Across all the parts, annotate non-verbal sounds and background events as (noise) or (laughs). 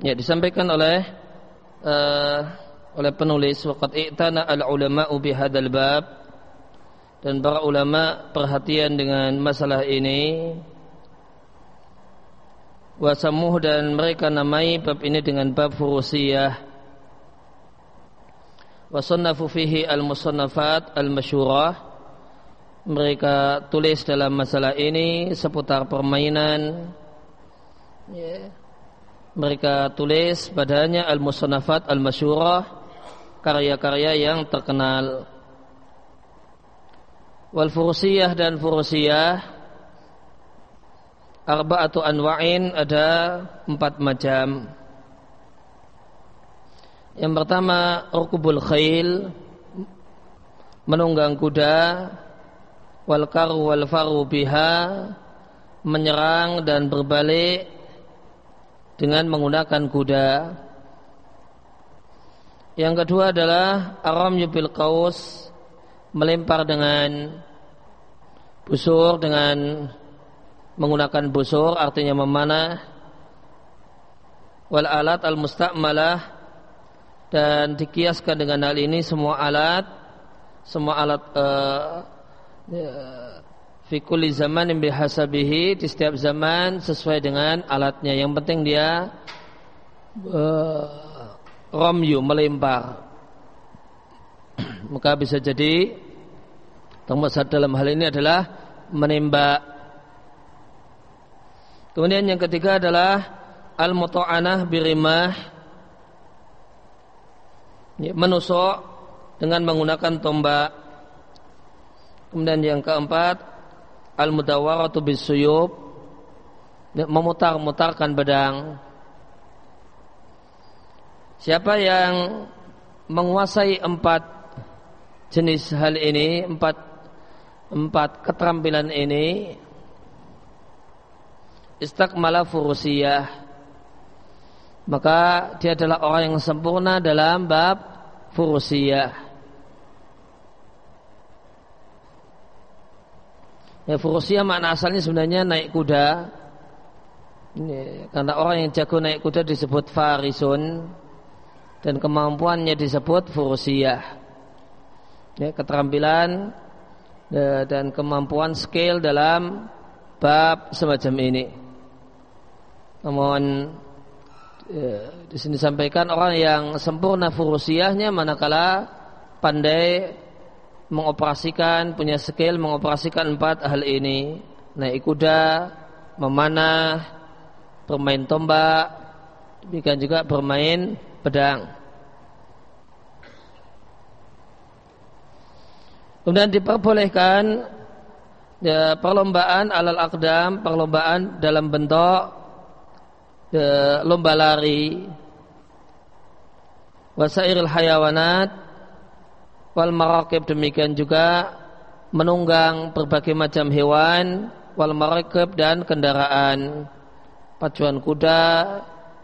Ya disampaikan oleh uh, oleh penulis waqad i'tana al-ulama'u bihadzal bab. Dan para ulama perhatian dengan masalah ini. Wasamuh dan mereka namai bab ini dengan bab furusiyah wasannafu fihi al-musannafat al-masyurah. Mereka tulis dalam masalah ini seputar permainan. Yeah mereka tulis padanya al-musannafat al-masyurah karya-karya yang terkenal. Wal furusiyah dan furusiyah arba'atu anwa'in ada empat macam. Yang pertama rukubul khail menunggang kuda wal karu wal faru biha menyerang dan berbalik dengan menggunakan kuda. Yang kedua adalah aram yubil kaus melempar dengan busur dengan menggunakan busur artinya memanah wal alat al musta'malah dan dikiaskan dengan hal ini semua alat semua alat uh, fi kulli zaman bihasabihi di setiap zaman sesuai dengan alatnya. Yang penting dia uh, romyu melempar. (clears throat) Maka bisa jadi termasuk dalam hal ini adalah menembak. Kemudian yang ketiga adalah al muta'anah birimah menusuk dengan menggunakan tombak. Kemudian yang keempat al mudawaratu bisuyub memutar-mutarkan pedang. Siapa yang menguasai empat jenis hal ini empat empat keterampilan ini istakmala furusiyah. Maka dia adalah orang yang sempurna dalam bab furusiyah Ya, furusia makna asalnya sebenarnya naik kuda. Ini, karena orang yang jago naik kuda disebut farisun dan kemampuannya disebut furusia. Ya, keterampilan ya, dan kemampuan skill dalam bab semacam ini. Namun ya, di sini disampaikan orang yang sempurna furusiahnya manakala pandai mengoperasikan punya skill mengoperasikan empat hal ini. Naik kuda memanah bermain tombak demikian juga bermain pedang. Kemudian diperbolehkan ya, perlombaan alal akdam perlombaan dalam bentuk ya, lomba lari. Wasairil hayawanat wal marakib demikian juga menunggang berbagai macam hewan wal marakib dan kendaraan pacuan kuda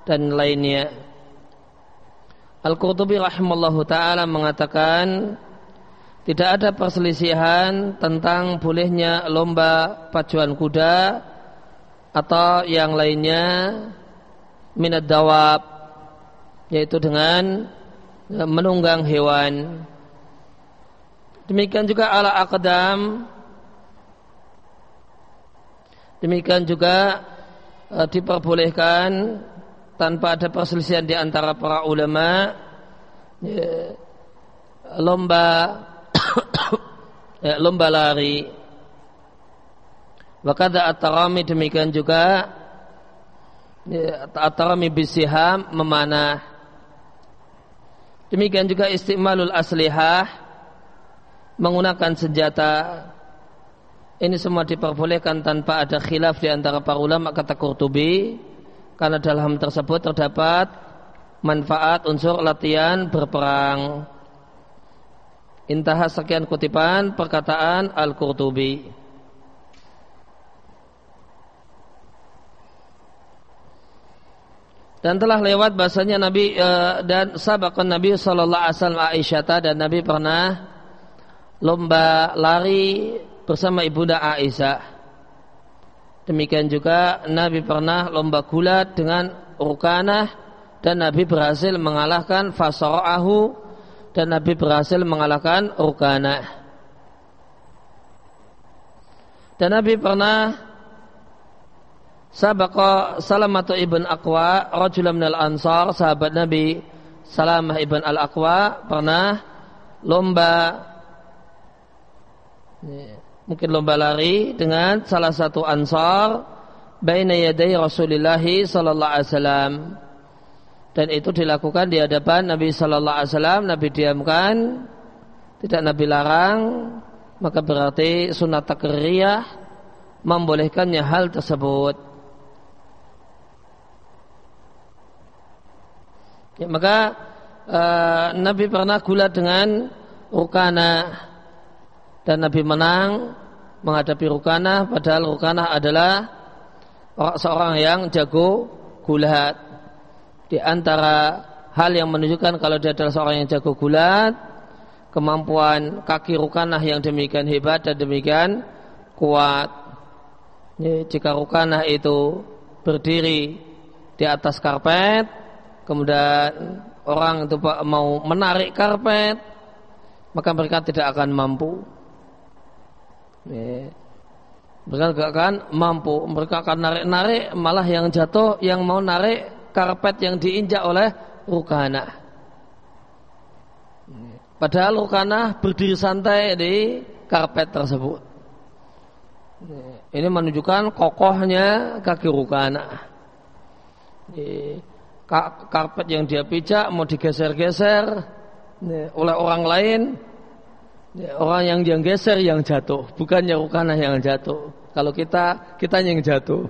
dan lainnya. Al-Qurtubi rahimallahu taala mengatakan tidak ada perselisihan tentang bolehnya lomba pacuan kuda atau yang lainnya minat dawab yaitu dengan menunggang hewan Demikian juga ala akadam. Demikian juga e, diperbolehkan tanpa ada perselisihan di antara para ulama ya, lomba ya, (coughs) lomba lari. Wakada atarami demikian juga ya, atarami bisiham memanah. Demikian juga istimalul aslihah menggunakan senjata ini semua diperbolehkan tanpa ada khilaf di antara para ulama kata Qurtubi karena dalam tersebut terdapat manfaat unsur latihan berperang. Intah sekian kutipan perkataan Al-Qurtubi. Dan telah lewat bahasanya Nabi uh, dan sahabat Nabi sallallahu alaihi wasallam Aisyah dan Nabi pernah lomba lari bersama ibunda Aisyah. Demikian juga Nabi pernah lomba gulat dengan Rukanah dan Nabi berhasil mengalahkan Fasara'ahu dan Nabi berhasil mengalahkan Rukana. Dan Nabi pernah Sabaqa Salamatu ibn Aqwa Rajulam minal Ansar Sahabat Nabi Salamah ibn Al-Aqwa Pernah lomba Mungkin lomba lari Dengan salah satu Ansar Baina yadai Rasulullah Sallallahu Alaihi Wasallam. Dan itu dilakukan di hadapan Nabi Sallallahu Alaihi Wasallam. Nabi diamkan tidak Nabi larang maka berarti sunat takriyah membolehkannya hal tersebut. Ya, maka uh, Nabi pernah gulat dengan Rukana dan Nabi menang menghadapi Rukana padahal Rukana adalah seorang yang jago gulat di antara hal yang menunjukkan kalau dia adalah seorang yang jago gulat, kemampuan kaki rukanah yang demikian hebat dan demikian kuat. Jika rukanah itu berdiri di atas karpet, kemudian orang itu mau menarik karpet, maka mereka tidak akan mampu. Mereka tidak akan mampu, mereka akan narik-narik, malah yang jatuh, yang mau narik karpet yang diinjak oleh Rukana. Padahal Rukana berdiri santai di karpet tersebut. Ini menunjukkan kokohnya kaki Rukana. Karpet yang dia pijak mau digeser-geser oleh orang lain, orang yang yang geser yang jatuh, bukannya Rukana yang jatuh. Kalau kita, kita yang jatuh.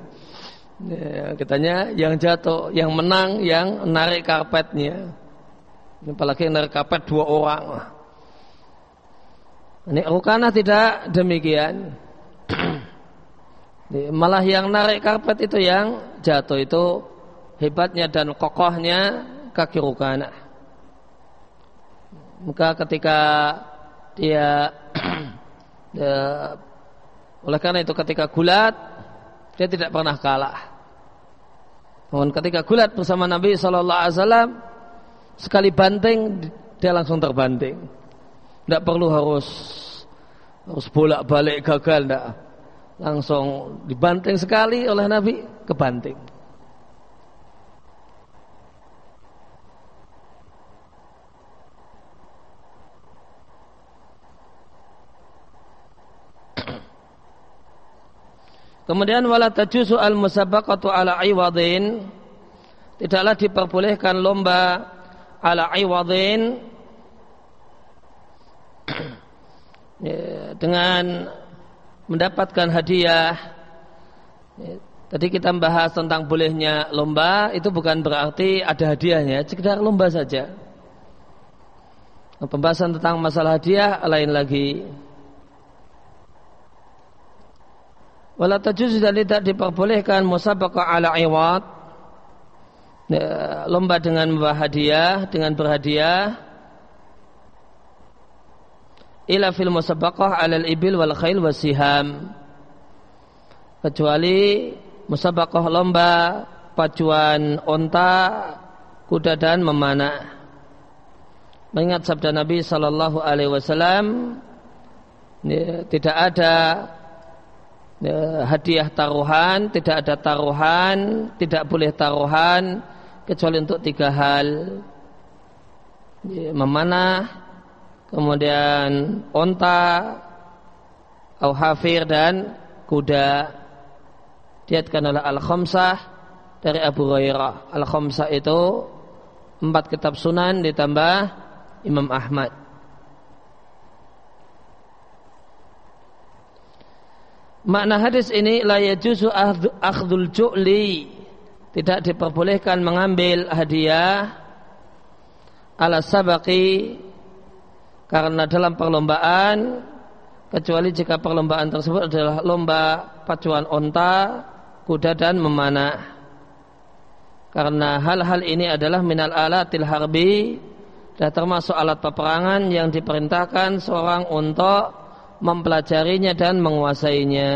Ya, katanya yang jatuh, yang menang, yang narik karpetnya. Apalagi yang narik karpet dua orang. Ini Rukana tidak demikian. Malah yang narik karpet itu yang jatuh itu hebatnya dan kokohnya kaki Rukana. Maka ketika dia, (clears throat) dia oleh karena itu ketika gulat dia tidak pernah kalah. Namun ketika gulat bersama Nabi Shallallahu Alaihi Wasallam sekali banting dia langsung terbanting. Tidak perlu harus harus bolak balik gagal, tidak. Langsung dibanting sekali oleh Nabi kebanting. Kemudian wala tajuzu al musabaqatu ala iwadin tidaklah diperbolehkan lomba ala iwadin (clears throat) ya, dengan mendapatkan hadiah. Ya, tadi kita membahas tentang bolehnya lomba itu bukan berarti ada hadiahnya, sekedar lomba saja. Pembahasan tentang masalah hadiah lain lagi. Wala tajuz dan tidak diperbolehkan musabaqah ala iwad. Ya, lomba dengan membawa hadiah dengan berhadiah. Ila fil musabaqah alal ibil wal khail wasiham kecuali musabaqah lomba pacuan onta kuda dan memanah. Mengingat sabda Nabi sallallahu alaihi wasallam ya, tidak ada hadiah taruhan, tidak ada taruhan, tidak boleh taruhan kecuali untuk tiga hal. Memanah, kemudian onta, au hafir dan kuda. Diatkan oleh Al-Khamsah dari Abu Hurairah. Al-Khamsah itu empat kitab sunan ditambah Imam Ahmad. Makna hadis ini la yajuzu akhdul ju'li. Tidak diperbolehkan mengambil hadiah ala sabaki karena dalam perlombaan kecuali jika perlombaan tersebut adalah lomba pacuan onta, kuda dan memanah. Karena hal-hal ini adalah minal alatil harbi dan termasuk alat peperangan yang diperintahkan seorang untuk mempelajarinya dan menguasainya.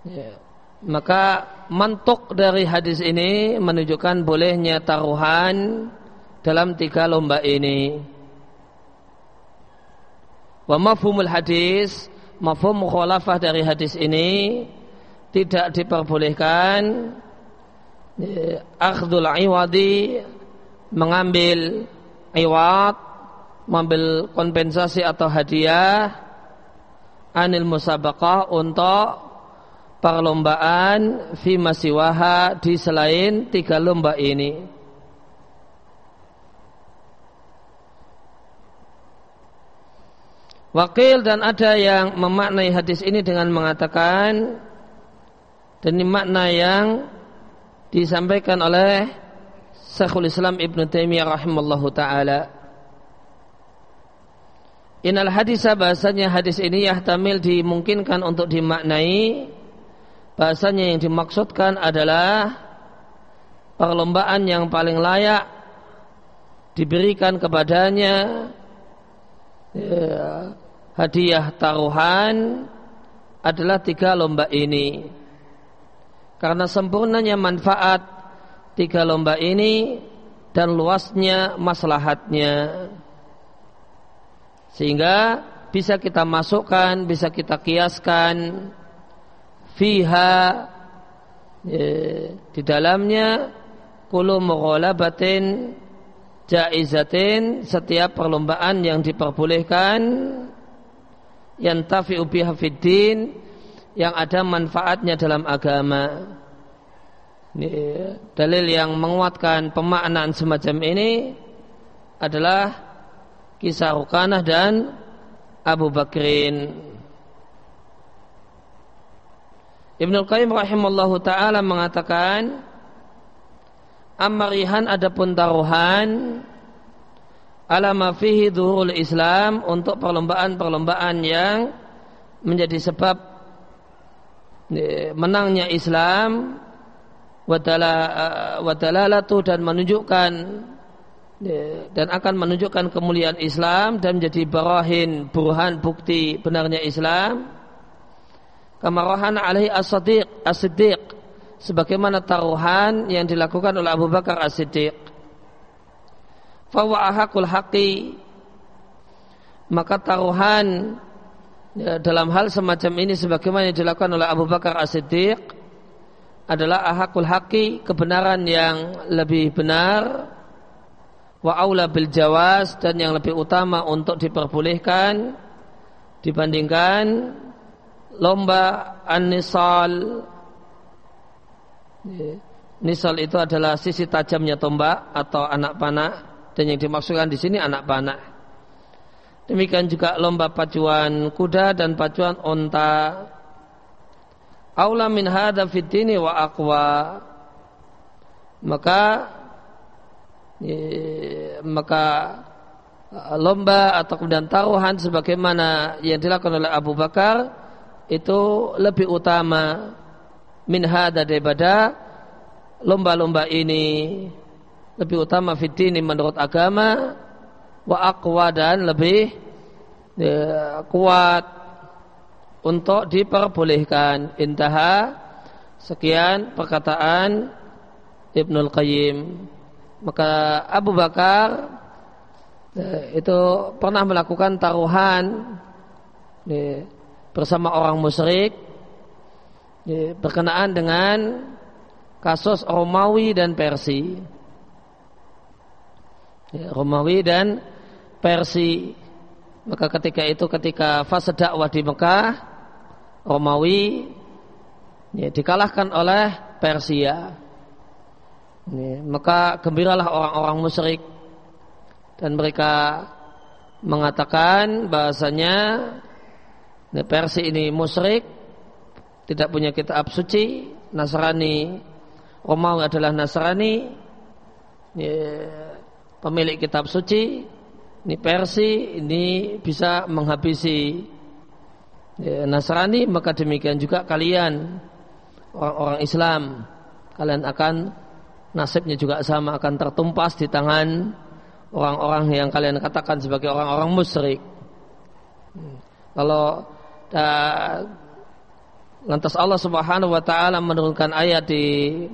Ya. maka mantuk dari hadis ini menunjukkan bolehnya taruhan dalam tiga lomba ini. Wa mafhumul hadis, mafhum mukhalafah dari hadis ini tidak diperbolehkan akhdul iwadi mengambil iwad mengambil kompensasi atau hadiah anil musabaqah untuk perlombaan fi masiwaha di selain tiga lomba ini. Wakil dan ada yang memaknai hadis ini dengan mengatakan dan ini makna yang disampaikan oleh Syekhul Islam Ibn Taimiyah rahimallahu taala. Inal hadis bahasanya hadis ini yahtamil dimungkinkan untuk dimaknai. Bahasanya yang dimaksudkan adalah perlombaan yang paling layak diberikan kepadanya ya, hadiah taruhan adalah tiga lomba ini. Karena sempurnanya manfaat tiga lomba ini dan luasnya maslahatnya sehingga bisa kita masukkan bisa kita kiaskan fiha ya, di dalamnya kulu mughalabatin jaizatin setiap perlombaan yang diperbolehkan yang tafi'u biha yang ada manfaatnya dalam agama. Ini dalil yang menguatkan pemaknaan semacam ini adalah kisah Rukanah dan Abu Bakrin. Ibnu Qayyim rahimallahu taala mengatakan amarihan adapun taruhan alama fihi dhuhurul Islam untuk perlombaan-perlombaan yang menjadi sebab menangnya Islam wadalalatu dan menunjukkan dan akan menunjukkan kemuliaan Islam dan menjadi barahin burhan bukti benarnya Islam. Kamarahan alaihi as-siddiq as-siddiq. Sebagaimana taruhan yang dilakukan oleh Abu Bakar as-siddiq. Fawa haqi. Maka taruhan ya, dalam hal semacam ini sebagaimana yang dilakukan oleh Abu Bakar as-siddiq adalah ahakul haqi kebenaran yang lebih benar wa aula bil jawas dan yang lebih utama untuk diperbolehkan dibandingkan lomba an-nisal. Nisal itu adalah sisi tajamnya tombak atau anak panah dan yang dimaksudkan di sini anak panah. Demikian juga lomba pacuan kuda dan pacuan onta. Aula min hadha fitini wa aqwa. Maka maka lomba atau kemudian taruhan sebagaimana yang dilakukan oleh Abu Bakar itu lebih utama min hada daripada lomba-lomba ini. Lebih utama fitini menurut agama wa aqwa dan lebih ya, kuat untuk diperbolehkan. Intaha sekian perkataan Ibnul Qayyim maka Abu Bakar ya, itu pernah melakukan taruhan bersama orang musyrik berkenaan dengan kasus Romawi dan Persi. Ya, Romawi dan Persi. Maka ketika itu ketika fase dakwah di Mekah, Romawi ya, dikalahkan oleh Persia. Ya, maka gembiralah orang-orang musyrik. Dan mereka mengatakan bahasanya Persi ini musyrik, tidak punya kitab suci, Nasrani, Romawi adalah Nasrani, ya, pemilik kitab suci, ini Persi ini bisa menghabisi ya, Nasrani, maka demikian juga kalian orang-orang Islam, kalian akan nasibnya juga sama akan tertumpas di tangan orang-orang yang kalian katakan sebagai orang-orang musyrik. Hmm. Kalau Lantas Allah Subhanahu wa taala menurunkan ayat di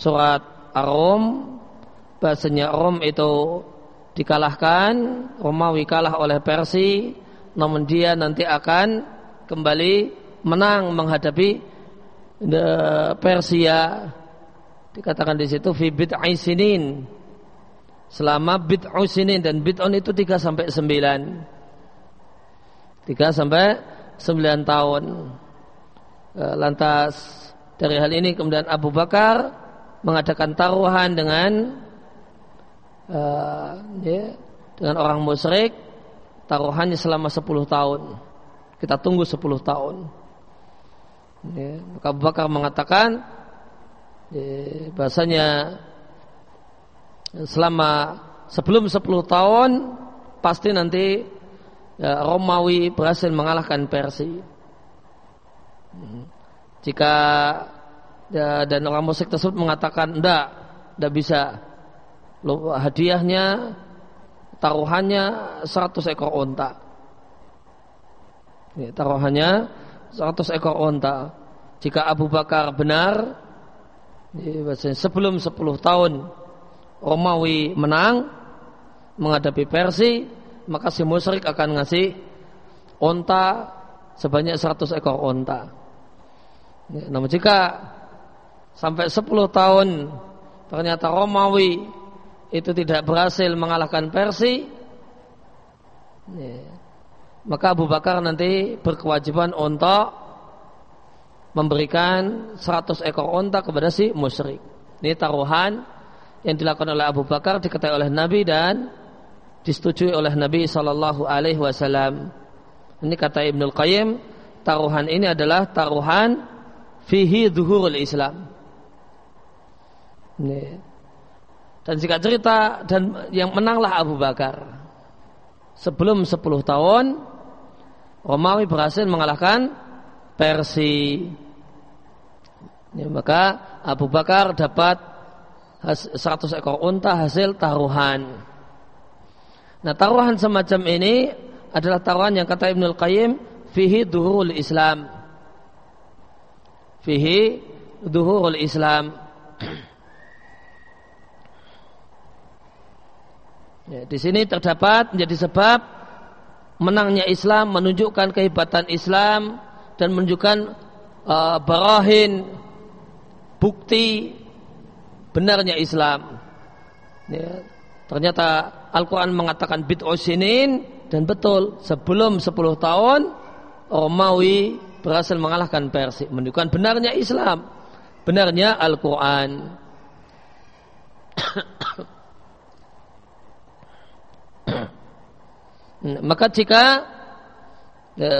surat Ar-Rum bahasanya Rom itu dikalahkan, Romawi kalah oleh Persia, namun dia nanti akan kembali menang menghadapi Persia. Dikatakan di situ fi bid'ai sinin. Selama bid'u sinin dan bid'un itu 3 sampai 9. 3 sampai 9 tahun. E, lantas dari hal ini kemudian Abu Bakar mengadakan taruhan dengan uh, ya, dengan orang musyrik taruhannya selama 10 tahun. Kita tunggu 10 tahun. Ya, Abu Bakar mengatakan bahasanya selama sebelum 10 tahun pasti nanti ya, Romawi berhasil mengalahkan Persia. Jika ya, dan orang musyrik tersebut mengatakan tidak, tidak bisa. Hadiahnya taruhannya 100 ekor onta. Ya, taruhannya 100 ekor onta. Jika Abu Bakar benar, sebelum 10 tahun Romawi menang menghadapi Persia, maka si musyrik akan ngasih onta sebanyak 100 ekor onta. Ya, namun jika sampai 10 tahun ternyata Romawi itu tidak berhasil mengalahkan Persia ya, maka Abu Bakar nanti berkewajiban untuk memberikan 100 ekor onta kepada si musyrik ini taruhan yang dilakukan oleh Abu Bakar diketahui oleh Nabi dan disetujui oleh Nabi Shallallahu Alaihi Wasallam ini kata Ibnul Qayyim taruhan ini adalah taruhan fihi zuhurul Islam dan jika cerita dan yang menanglah Abu Bakar. Sebelum 10 tahun Romawi berhasil mengalahkan Persia. Ya, maka Abu Bakar dapat 100 ekor unta hasil taruhan. Nah taruhan semacam ini adalah taruhan yang kata Ibnul Qayyim fihi duhurul Islam. Fihi duhurul Islam. (clears throat) Ya, di sini terdapat menjadi sebab menangnya Islam, menunjukkan kehebatan Islam dan menunjukkan uh, barahin bukti benarnya Islam. Ya, ternyata Al-Quran mengatakan sinin dan betul sebelum 10 tahun Romawi berhasil mengalahkan Persia menunjukkan benarnya Islam benarnya Al-Quran (coughs) Maka jika e,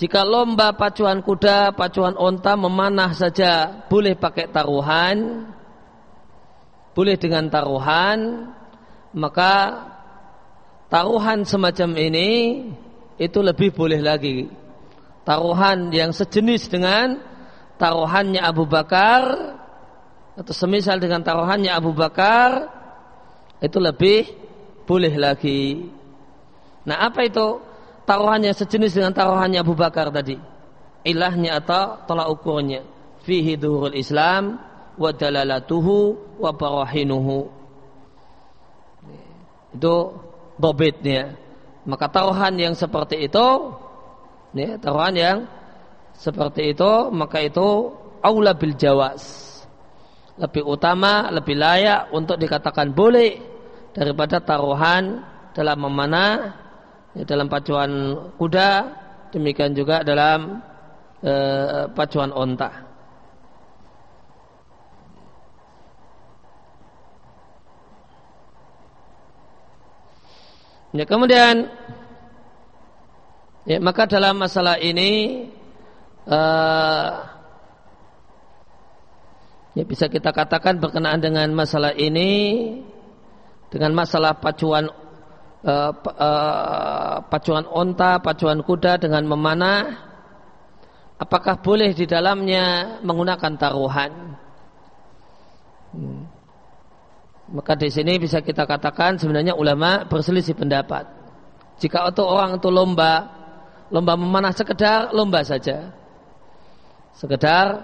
jika lomba pacuan kuda, pacuan onta memanah saja boleh pakai taruhan, boleh dengan taruhan, maka taruhan semacam ini itu lebih boleh lagi. Taruhan yang sejenis dengan taruhannya Abu Bakar atau semisal dengan taruhannya Abu Bakar itu lebih boleh lagi. Nah apa itu taruhannya sejenis dengan taruhannya Abu Bakar tadi? Ilahnya atau tolak ukurnya. Fihi duhurul Islam wa dalalatuhu wa barahinuhu. Itu bobitnya. Maka taruhan yang seperti itu, ya, taruhan yang seperti itu, maka itu aula bil jawas. Lebih utama, lebih layak untuk dikatakan boleh daripada taruhan dalam memanah ya, dalam pacuan kuda demikian juga dalam e, pacuan onta. Ya kemudian ya maka dalam masalah ini e, ya bisa kita katakan berkenaan dengan masalah ini dengan masalah pacuan uh, pacuan onta, pacuan kuda dengan memanah, apakah boleh di dalamnya menggunakan taruhan? Hmm. Maka di sini bisa kita katakan sebenarnya ulama berselisih pendapat. Jika untuk orang itu lomba, lomba memanah sekedar lomba saja, sekedar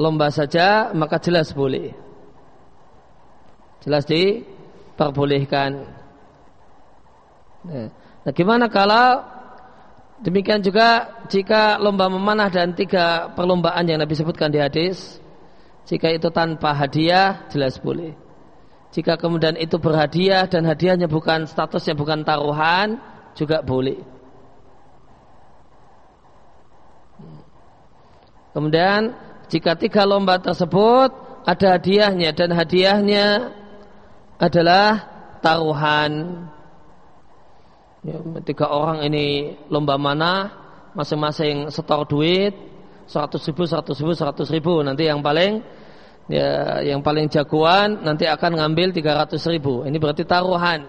lomba saja maka jelas boleh. Jelas diperbolehkan. Nah, nah gimana kalau demikian juga jika lomba memanah dan tiga perlombaan yang Nabi sebutkan di hadis, jika itu tanpa hadiah jelas boleh. Jika kemudian itu berhadiah dan hadiahnya bukan statusnya bukan taruhan juga boleh. Kemudian jika tiga lomba tersebut ada hadiahnya dan hadiahnya adalah taruhan. Ya, tiga orang ini lomba mana masing-masing setor duit seratus ribu, seratus ribu, seratus ribu. Nanti yang paling ya, yang paling jagoan nanti akan ngambil tiga ratus ribu. Ini berarti taruhan.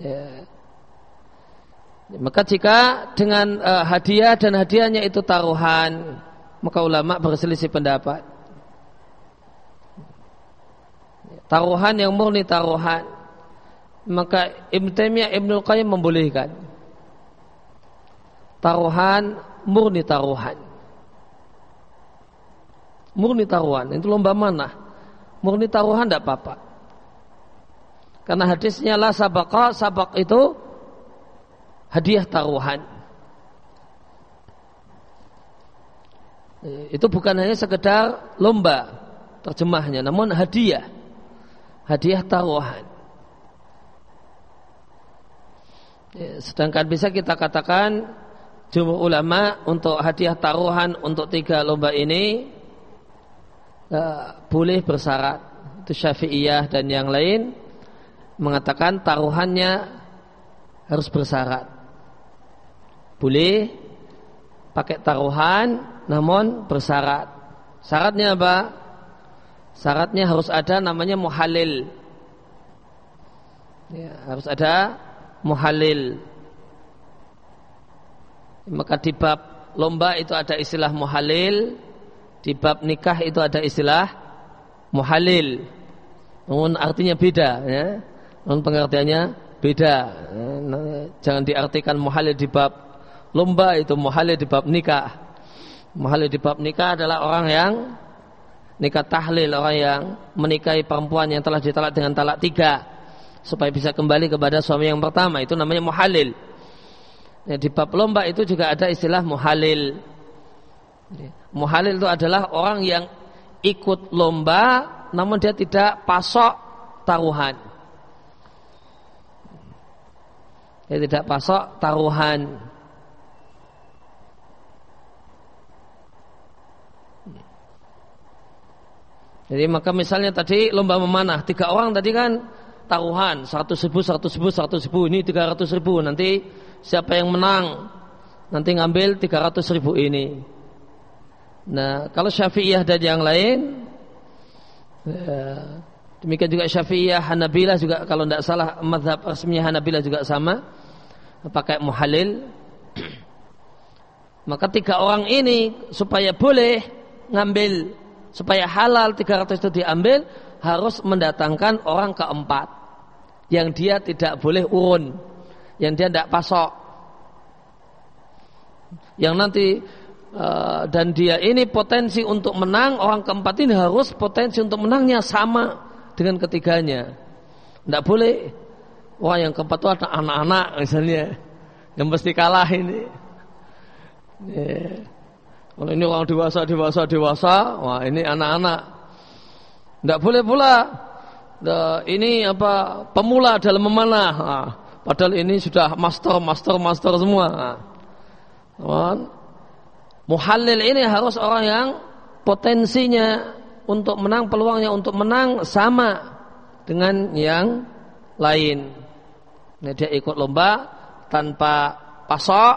Ya. Maka jika dengan uh, hadiah dan hadiahnya itu taruhan, maka ulama berselisih pendapat. Taruhan yang murni taruhan, maka Ibn Taimiyah Ibn Qayyim membolehkan. Taruhan murni taruhan. Murni taruhan itu lomba mana? Murni taruhan tidak apa-apa. Karena hadisnya lah sabak sabak itu hadiah taruhan. Itu bukan hanya sekedar lomba terjemahnya, namun hadiah. Hadiah taruhan. Sedangkan bisa kita katakan jumhur ulama untuk hadiah taruhan untuk tiga lomba ini uh, boleh bersyarat. Itu Syafi'iyah dan yang lain mengatakan taruhannya harus bersyarat boleh pakai taruhan namun bersyarat. Syaratnya apa? Syaratnya harus ada namanya muhalil. Ya, harus ada muhalil. Maka di bab lomba itu ada istilah muhalil, di bab nikah itu ada istilah muhalil. Namun artinya beda ya. Namun pengertiannya beda. Jangan diartikan muhalil di bab lomba itu muhalil di bab nikah. Muhalil di bab nikah adalah orang yang nikah tahlil, orang yang menikahi perempuan yang telah ditalak dengan talak tiga supaya bisa kembali kepada suami yang pertama itu namanya muhalil. Ya, di bab lomba itu juga ada istilah muhalil. Muhalil itu adalah orang yang ikut lomba namun dia tidak pasok taruhan. Dia tidak pasok taruhan. Jadi maka misalnya tadi lomba memanah tiga orang tadi kan taruhan seratus ribu, seratus ribu, seratus ribu ini tiga ratus ribu nanti siapa yang menang nanti ngambil tiga ratus ribu ini. Nah kalau Syafi'iyah dan yang lain ya, demikian juga Syafi'iyah Hanabilah juga kalau tidak salah madhab resminya Hanabilah juga sama pakai muhalil (clears throat) maka tiga orang ini supaya boleh ngambil supaya halal 300 itu diambil harus mendatangkan orang keempat yang dia tidak boleh urun yang dia tidak pasok yang nanti uh, dan dia ini potensi untuk menang orang keempat ini harus potensi untuk menangnya sama dengan ketiganya tidak boleh wah yang keempat itu anak-anak misalnya yang mesti kalah ini yeah. Kalau ini orang dewasa, dewasa, dewasa, wah ini anak-anak. Tidak boleh pula. Ini apa pemula dalam memanah. Nah, padahal ini sudah master, master, master semua. Nah, Muhallil ini harus orang yang potensinya untuk menang, peluangnya untuk menang sama dengan yang lain. Nah, dia ikut lomba tanpa pasok,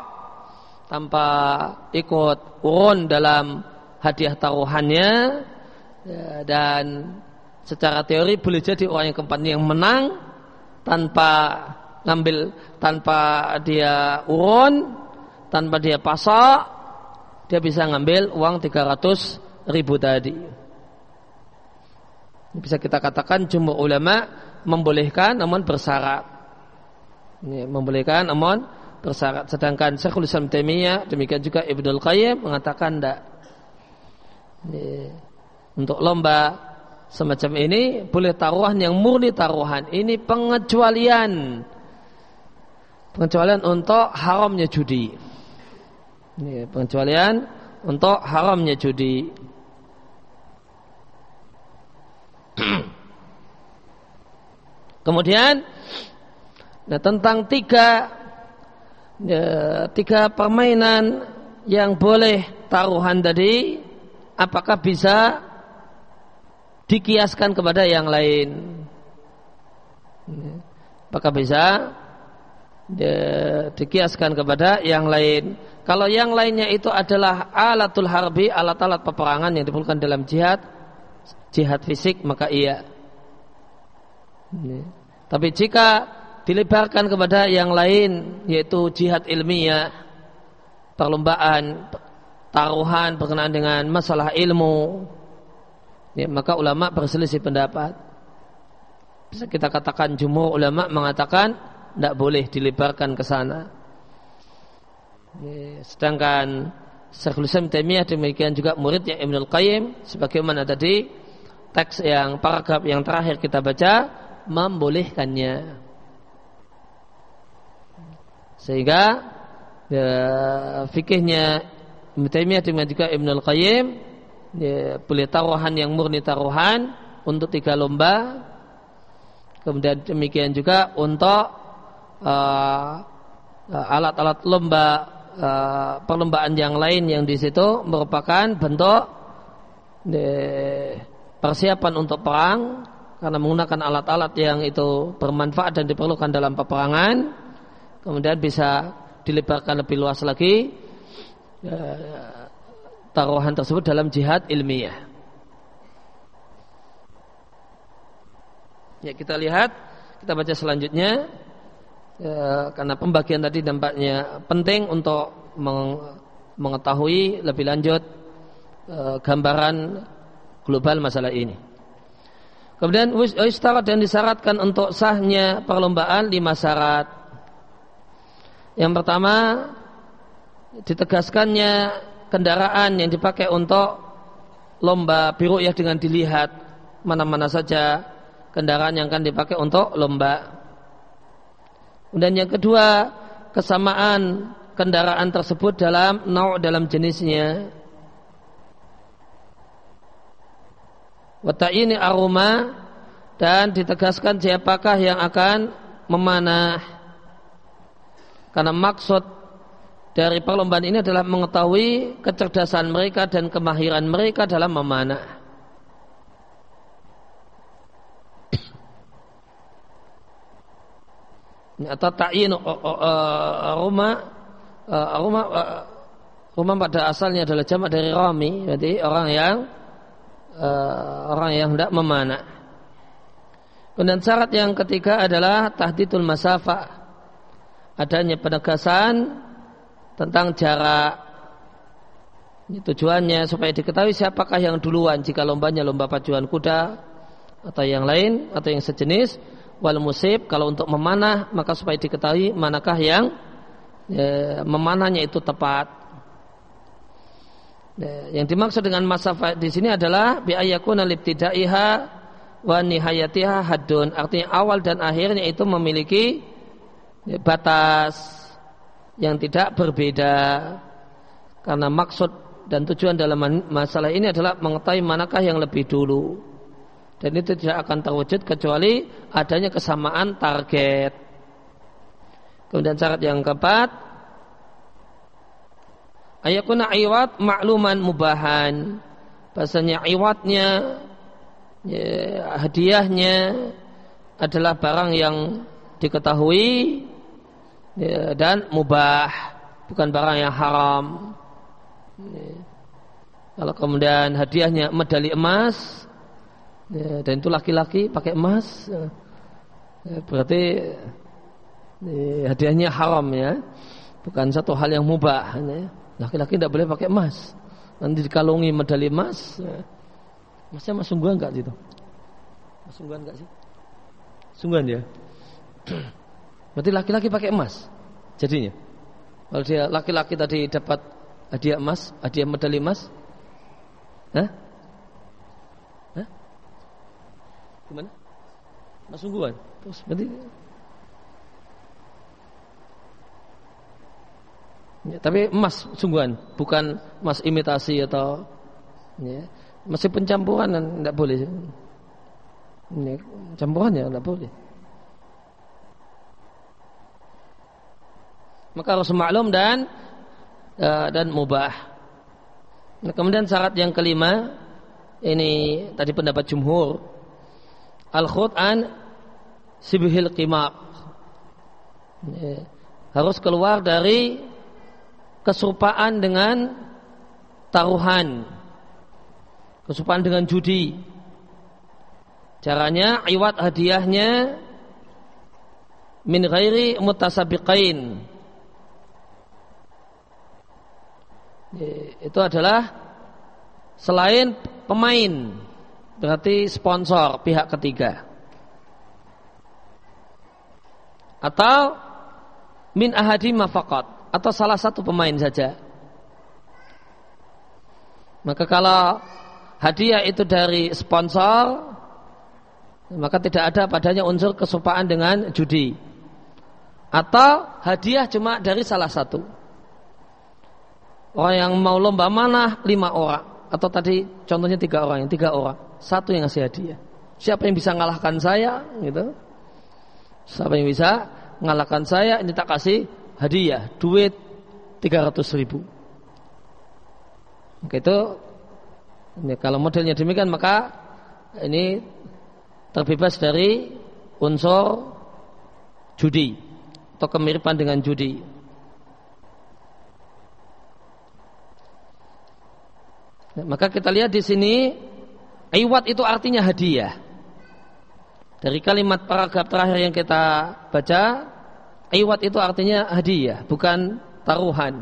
tanpa ikut urun dalam hadiah taruhannya ya, dan secara teori boleh jadi orang yang keempat yang menang tanpa ngambil tanpa dia urun tanpa dia pasok dia bisa ngambil uang 300 ribu tadi bisa kita katakan jumhur ulama membolehkan namun bersyarat ini membolehkan namun bersyarat. Sedangkan Syekhul Islam Taimiyah demikian juga Ibnu Qayyim mengatakan tidak. Untuk lomba semacam ini boleh taruhan yang murni taruhan. Ini pengecualian. Pengecualian untuk haramnya judi. Ini pengecualian untuk haramnya judi. Kemudian nah, tentang tiga ya, tiga permainan yang boleh taruhan tadi, apakah bisa dikiaskan kepada yang lain? Apakah bisa dikiaskan kepada yang lain? Kalau yang lainnya itu adalah alatul harbi, alat-alat peperangan yang diperlukan dalam jihad, jihad fisik maka iya. Tapi jika dilebarkan kepada yang lain yaitu jihad ilmiah, perlombaan, taruhan berkenaan dengan masalah ilmu, ya, maka ulama berselisih pendapat. Bisa kita katakan jumhur ulama mengatakan tidak boleh dilebarkan ke sana. Ya, sedangkan Syekhul Islam demikian juga muridnya Ibnu Qayyim sebagaimana tadi teks yang paragraf yang terakhir kita baca membolehkannya. Sehingga ya, fikihnya Ibnu Taimiyah dengan juga Ibnu Al-Qayyim ya, boleh taruhan yang murni taruhan untuk tiga lomba. Kemudian demikian juga untuk uh, alat-alat lomba uh, perlombaan yang lain yang di situ merupakan bentuk uh, persiapan untuk perang. Karena menggunakan alat-alat yang itu bermanfaat dan diperlukan dalam peperangan. Kemudian bisa dilebarkan lebih luas lagi taruhan tersebut dalam jihad ilmiah. Ya kita lihat kita baca selanjutnya. Ya, karena pembagian tadi dampaknya penting untuk mengetahui lebih lanjut eh, gambaran global masalah ini. Kemudian istarat dan disyaratkan untuk sahnya perlombaan lima syarat. Yang pertama ditegaskannya kendaraan yang dipakai untuk lomba biru ya dengan dilihat mana-mana saja kendaraan yang akan dipakai untuk lomba. Dan yang kedua kesamaan kendaraan tersebut dalam nau dalam jenisnya ini aroma dan ditegaskan siapakah yang akan memanah. Karena maksud dari perlombaan ini adalah mengetahui kecerdasan mereka dan kemahiran mereka dalam memanah. atau ta'yin aroma aroma aroma pada asalnya adalah jamak dari rami jadi orang yang uh, orang yang tidak memanah. Kemudian syarat yang ketiga adalah tahdidul masafah. Adanya penegasan tentang jarak. Ini tujuannya supaya diketahui siapakah yang duluan jika lombanya lomba pacuan kuda atau yang lain atau yang sejenis wal musib kalau untuk memanah maka supaya diketahui manakah yang ya, memanahnya itu tepat Ya, yang dimaksud dengan masa di sini adalah biayakuna libtidaiha wa nihayatiha hadun. Artinya awal dan akhirnya itu memiliki ya, batas yang tidak berbeda. Karena maksud dan tujuan dalam masalah ini adalah mengetahui manakah yang lebih dulu. Dan itu tidak akan terwujud kecuali adanya kesamaan target. Kemudian syarat yang keempat ayakuna iwat makluman mubahan bahasanya iwatnya ya, hadiahnya adalah barang yang diketahui dan mubah bukan barang yang haram ya. kalau kemudian hadiahnya medali emas ya, dan itu laki-laki pakai emas ya, berarti ya, hadiahnya haram ya bukan satu hal yang mubah ya. Laki-laki tidak boleh pakai emas. Nanti dikalungi medali emas. Emasnya mas sungguhan enggak gitu? Mas sungguhan enggak sih? Sungguhan ya. (clears throat) Berarti laki-laki pakai emas. Jadinya Kalau dia laki-laki tadi dapat hadiah emas, hadiah medali emas, Hah? Hah? Gimana? Mas sungguhan. Terus berarti Ya, tapi emas sungguhan, bukan emas imitasi atau ya, masih pencampuran tidak boleh. Ini campuran ya tidak boleh. Maka harus maklum dan uh, dan mubah. Nah, kemudian syarat yang kelima ini tadi pendapat jumhur al-khut'an sibhil qimar. Harus keluar dari kesupaan dengan taruhan kesupaan dengan judi caranya iwat hadiahnya min ghairi mutasabiqain itu adalah selain pemain berarti sponsor pihak ketiga atau min ahadi mafakat atau salah satu pemain saja. Maka kalau hadiah itu dari sponsor, maka tidak ada padanya unsur kesupaan dengan judi. Atau hadiah cuma dari salah satu. Orang yang mau lomba mana lima orang. Atau tadi contohnya tiga orang, yang tiga orang. Satu yang ngasih hadiah. Siapa yang bisa ngalahkan saya? Gitu. Siapa yang bisa ngalahkan saya? Ini tak kasih hadiah duit 300 ribu Maka itu ini kalau modelnya demikian maka ini terbebas dari unsur judi atau kemiripan dengan judi. Maka kita lihat di sini iwat itu artinya hadiah. Dari kalimat paragraf terakhir yang kita baca Iwat itu artinya hadiah, bukan taruhan.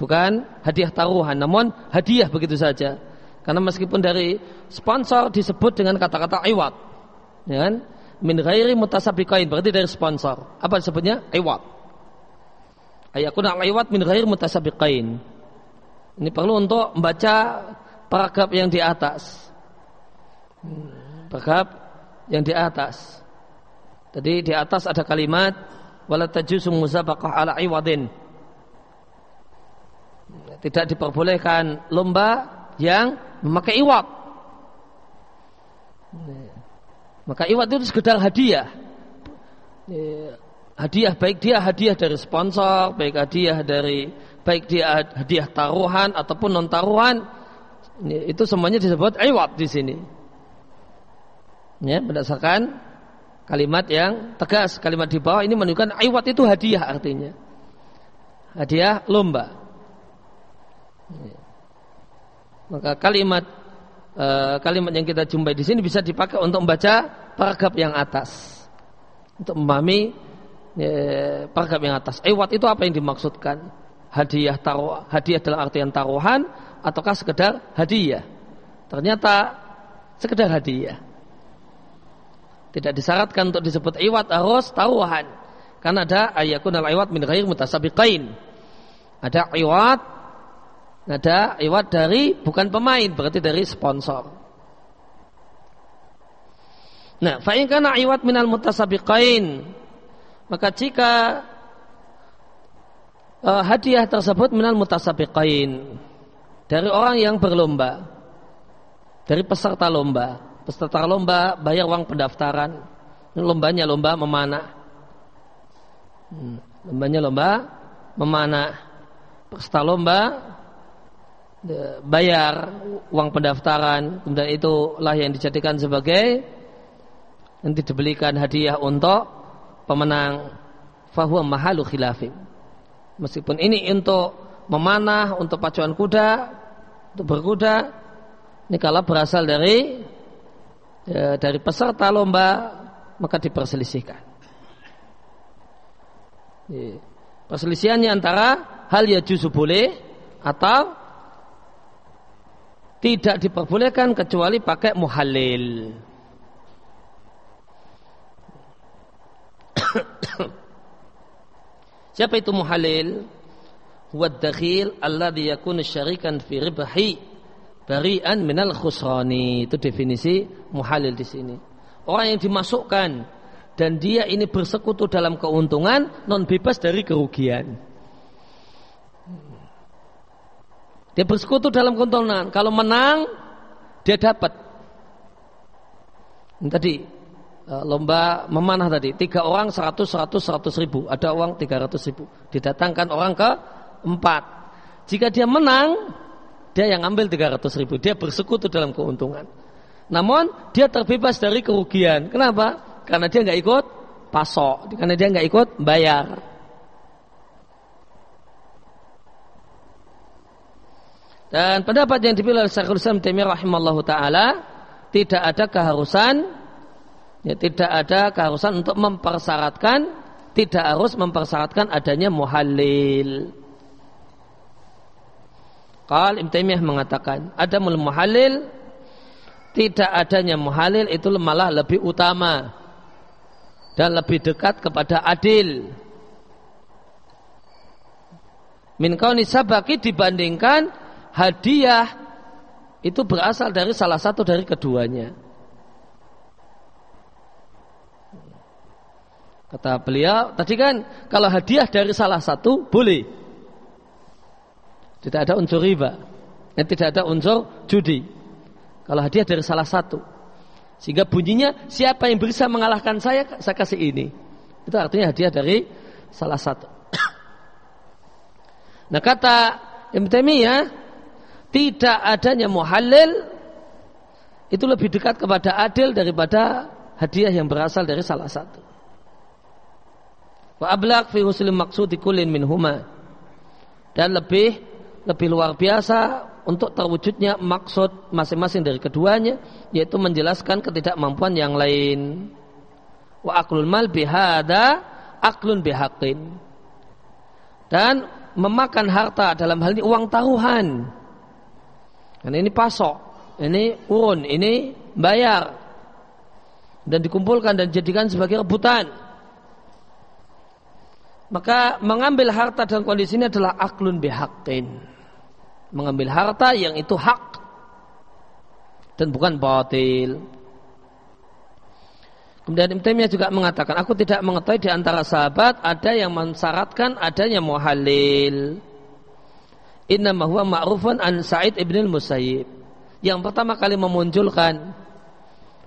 Bukan hadiah taruhan, namun hadiah begitu saja. Karena meskipun dari sponsor disebut dengan kata-kata iwat. Ya kan? Min ghairi mutasabiqain, berarti dari sponsor. Apa disebutnya? Iwat. Ayakuna iwat min ghairi mutasabiqain. Ini perlu untuk membaca paragraf yang di atas. Paragraf yang di atas. Tadi di atas ada kalimat wala tajuzu musabaqah ala iwadin. Tidak diperbolehkan lomba yang memakai iwat. Maka iwat itu sekedar hadiah. Hadiah baik dia hadiah dari sponsor, baik hadiah dari baik dia hadiah taruhan ataupun non taruhan itu semuanya disebut iwat di sini. Ya, berdasarkan Kalimat yang tegas, kalimat di bawah ini menunjukkan iwat itu hadiah artinya. Hadiah lomba. Maka kalimat uh, kalimat yang kita jumpai di sini bisa dipakai untuk membaca paragraf yang atas. Untuk memahami uh, paragraf yang atas. Iwat itu apa yang dimaksudkan? Hadiah taruh, hadiah dalam artian taruhan ataukah sekedar hadiah? Ternyata sekedar hadiah. Tidak disyaratkan untuk disebut iwat harus taruhan. Karena ada ayakun al iwat min ghair mutasabiqain. Ada iwat ada iwat dari bukan pemain berarti dari sponsor. Nah, fa in kana iwat minal mutasabiqain maka jika uh, hadiah tersebut minal mutasabiqain. Dari orang yang berlomba. Dari peserta lomba. Peserta lomba bayar uang pendaftaran. Lombanya lomba memanah. Hmm, lombanya lomba memanah. Peserta lomba bayar uang pendaftaran. Kemudian itulah yang dijadikan sebagai nanti dibelikan hadiah untuk pemenang. Fahuwa mahalu khilafim meskipun ini untuk memanah untuk pacuan kuda untuk berkuda ini kalau berasal dari ya, dari peserta lomba maka diperselisihkan. Ya. Perselisihannya antara hal yang justru boleh atau tidak diperbolehkan kecuali pakai muhalil. Siapa itu muhalil? Huwa dakhil alladhi yakunu syarikan fi ribahi bari'an minal khusrani. Itu definisi muhalil di sini. Orang yang dimasukkan dan dia ini bersekutu dalam keuntungan non bebas dari kerugian. Dia bersekutu dalam keuntungan. Kalau menang dia dapat. Tadi lomba memanah tadi. Tiga orang seratus seratus seratus ribu. Ada uang tiga ratus ribu. Didatangkan orang ke empat. Jika dia menang dia yang ambil tiga ratus ribu. Dia bersekutu dalam keuntungan. Namun dia terbebas dari kerugian. Kenapa? Karena dia nggak ikut pasok. Karena dia nggak ikut bayar. Dan pendapat yang dipilih oleh Syekhul Islam Taimiyah rahimallahu taala tidak ada keharusan ya, tidak ada keharusan untuk mempersyaratkan tidak harus mempersyaratkan adanya muhalil. Qal Ibn Taimiyah mengatakan ada muhalil tidak adanya muhalil itu malah lebih utama dan lebih dekat kepada adil. Min kauni sabaki dibandingkan hadiah itu berasal dari salah satu dari keduanya. Kata beliau, tadi kan kalau hadiah dari salah satu boleh. Tidak ada unsur riba. Dan tidak ada unsur judi. Kalau hadiah dari salah satu. Sehingga bunyinya siapa yang bisa mengalahkan saya, saya kasih ini. Itu artinya hadiah dari salah satu. (coughs) Nah kata Ibn Taimiyah, tidak adanya muhalil itu lebih dekat kepada adil daripada hadiah yang berasal dari salah satu. Ablaq fi maqsudi minhuma. Dan lebih lebih luar biasa untuk terwujudnya maksud masing-masing dari keduanya yaitu menjelaskan ketidakmampuan yang lain. Wa aklul mal bihada aklun bihaqin. Dan memakan harta dalam hal ini uang taruhan. Karena ini pasok, ini urun, ini bayar dan dikumpulkan dan dijadikan sebagai rebutan maka mengambil harta dalam kondisi ini adalah aklun bihaqqin. Mengambil harta yang itu hak dan bukan batil. Kemudian Ibn juga mengatakan, aku tidak mengetahui di antara sahabat ada yang mensyaratkan adanya muhalil. Inna huwa ma'rufun an Sa'id ibn al-Musayyib. Yang pertama kali memunculkan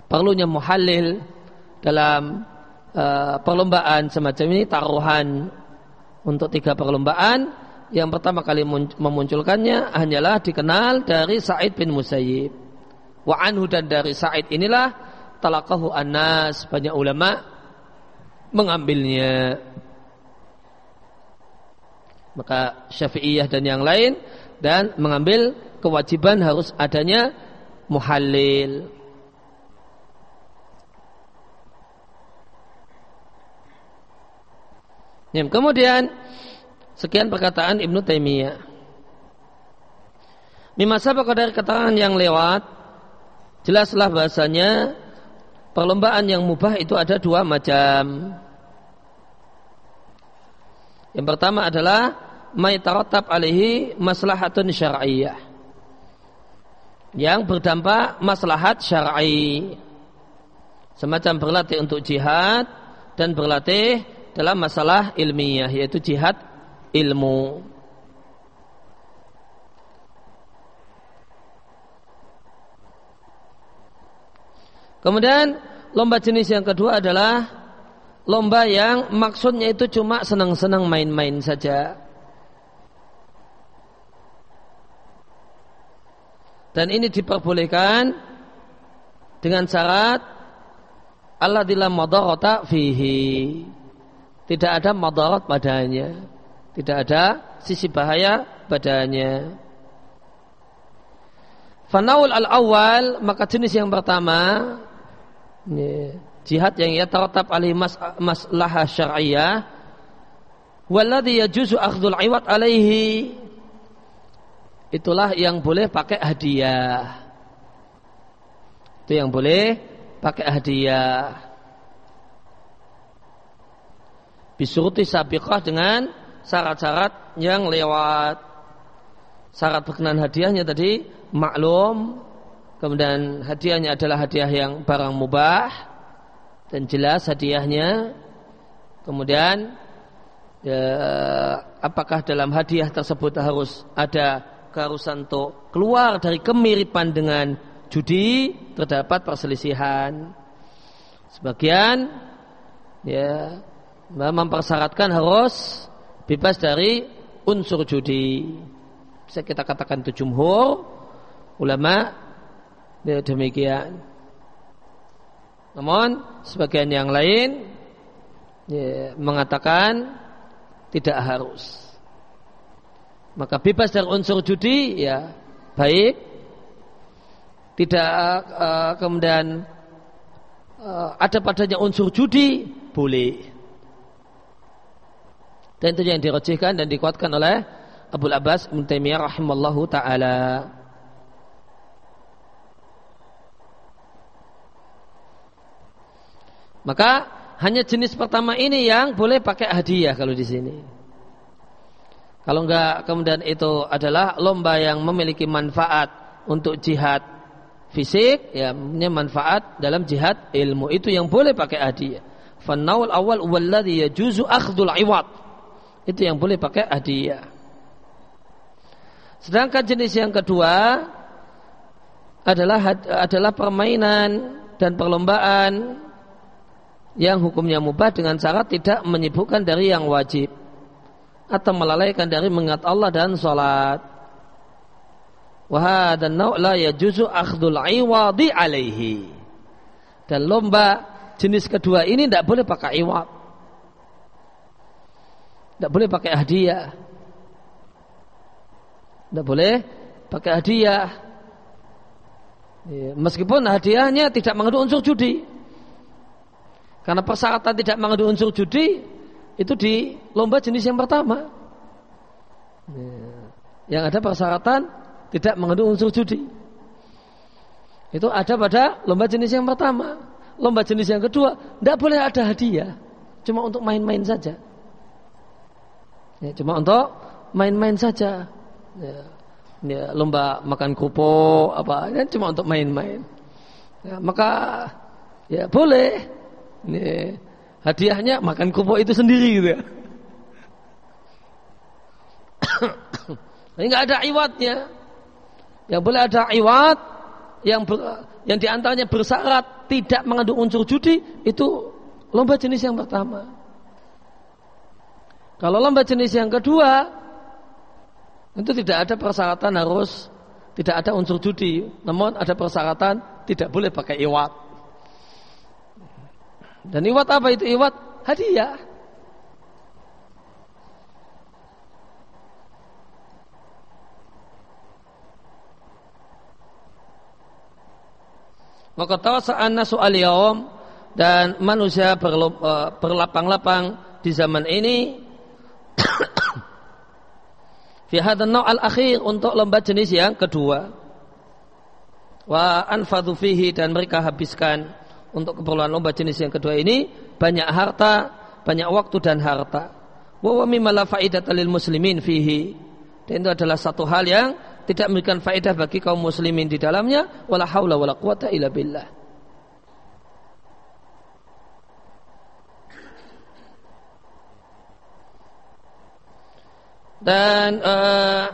perlunya muhalil dalam uh, perlombaan semacam ini taruhan untuk tiga perlombaan. Yang pertama kali memunculkannya hanyalah dikenal dari Sa'id bin Musayyib. Wa anhu dan dari Sa'id inilah talakahu anas banyak ulama mengambilnya. Maka Syafi'iyah dan yang lain dan mengambil kewajiban harus adanya muhallil Ya, kemudian sekian perkataan Ibnu Taimiyah. Mimasa dari keterangan yang lewat jelaslah bahasanya perlombaan yang mubah itu ada dua macam. Yang pertama adalah maitaratab alaihi maslahatun syar'iyyah. Yang berdampak maslahat syar'i. Semacam berlatih untuk jihad dan berlatih dalam masalah ilmiah yaitu jihad ilmu. Kemudian lomba jenis yang kedua adalah lomba yang maksudnya itu cuma senang-senang main-main saja. Dan ini diperbolehkan dengan syarat Allah dilam fihi tidak ada madarat padanya, tidak ada sisi bahaya padanya. Fanaul al-awwal maka jenis yang pertama jihad yang ia tertap alih mas, maslahah syariah. Walladhi yajuzu akhdul iwat alaihi itulah yang boleh pakai hadiah. Itu yang boleh pakai hadiah bisuruti sabiqah dengan syarat-syarat yang lewat. Syarat berkenan hadiahnya tadi maklum, kemudian hadiahnya adalah hadiah yang barang mubah dan jelas hadiahnya. Kemudian ya, apakah dalam hadiah tersebut harus ada keharusan untuk keluar dari kemiripan dengan judi terdapat perselisihan. Sebagian ya mempersyaratkan harus bebas dari unsur judi. Bisa kita katakan itu jumhur ulama ya demikian. Namun sebagian yang lain ya, mengatakan tidak harus. Maka bebas dari unsur judi ya baik. Tidak uh, kemudian uh, ada padanya unsur judi boleh. Dan itu yang dirojihkan dan dikuatkan oleh Abu Abbas Ibn Taimiyah rahimallahu taala. Maka hanya jenis pertama ini yang boleh pakai hadiah kalau di sini. Kalau enggak kemudian itu adalah lomba yang memiliki manfaat untuk jihad fisik, ya punya manfaat dalam jihad ilmu itu yang boleh pakai hadiah. Fannaul awal walladhi yajuzu akhdul iwad. Itu yang boleh pakai hadiah. Sedangkan jenis yang kedua adalah adalah permainan dan perlombaan yang hukumnya mubah dengan syarat tidak menyibukkan dari yang wajib atau melalaikan dari mengingat Allah dan salat. Wah dan la akhdul alaihi. Dan lomba jenis kedua ini tidak boleh pakai iwad. Tidak boleh pakai hadiah. Tidak boleh pakai hadiah. Ya, meskipun hadiahnya tidak mengandung unsur judi. Karena persyaratan tidak mengandung unsur judi itu di lomba jenis yang pertama. Yang ada persyaratan tidak mengandung unsur judi. Itu ada pada lomba jenis yang pertama. Lomba jenis yang kedua tidak boleh ada hadiah, cuma untuk main-main saja. Ya, cuma untuk main-main saja. Ya, ya, lomba makan kupo apa, ya, cuma untuk main-main. Ya, maka ya boleh ini hadiahnya makan kupo itu sendiri gitu ya. Ini nggak ada iwatnya. Yang boleh ada iwat yang ber, yang di antaranya bersyarat tidak mengandung unsur judi itu lomba jenis yang pertama. Kalau lomba jenis yang kedua itu tidak ada persyaratan harus tidak ada unsur judi, namun ada persyaratan tidak boleh pakai iwat. Dan iwat apa itu iwat? Hadiah. Maka tawasa'an nasu al dan manusia eh, berlapang-lapang di zaman ini fi hadan al-akhir untuk lomba jenis yang kedua. Wa anfadhu fihi dan mereka habiskan untuk keperluan lomba jenis yang kedua ini banyak harta, banyak waktu dan harta. Wa mimma la muslimin fihi. Dan itu adalah satu hal yang tidak memberikan faedah bagi kaum muslimin di dalamnya wala haula wala quwata illa billah. Dan uh,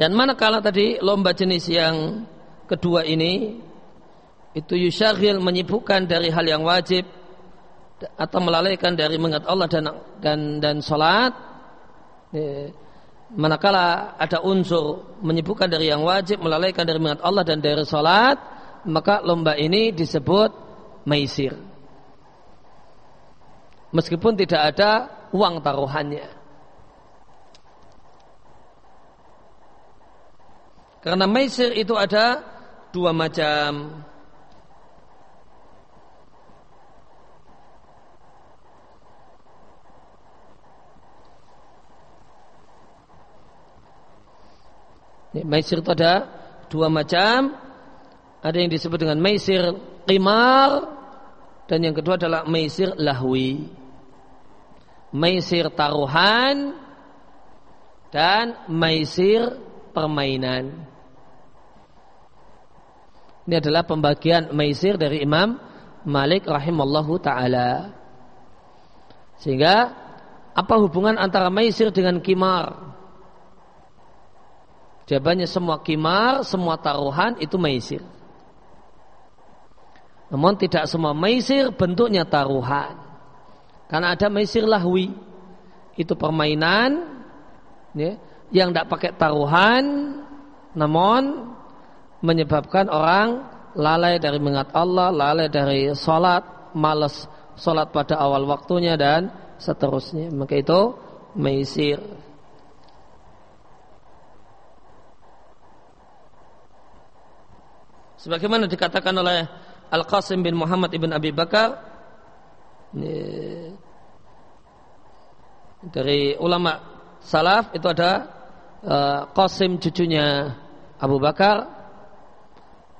dan manakala tadi lomba jenis yang kedua ini itu yusyagil menyibukkan dari hal yang wajib atau melalaikan dari mengingat Allah dan dan dan salat ya, manakala ada unsur menyibukkan dari yang wajib melalaikan dari mengingat Allah dan dari salat maka lomba ini disebut maisir meskipun tidak ada uang taruhannya karena maisir itu ada dua macam Maisir itu ada dua macam. Ada yang disebut dengan maisir qimar dan yang kedua adalah maisir lahwi. Maisir taruhan dan maisir permainan. Ini adalah pembagian maisir dari Imam Malik rahimallahu taala. Sehingga apa hubungan antara maisir dengan kimar? Jawabannya semua kimar, semua taruhan itu maisir. Namun tidak semua maisir bentuknya taruhan. Karena ada maisir lahwi. Itu permainan ya, yang tidak pakai taruhan namun menyebabkan orang lalai dari mengat Allah, lalai dari sholat, malas sholat pada awal waktunya dan seterusnya. Maka itu maisir. Sebagaimana dikatakan oleh Al-Qasim bin Muhammad ibn Abi Bakar dari ulama salaf itu ada uh, Qasim cucunya Abu Bakar.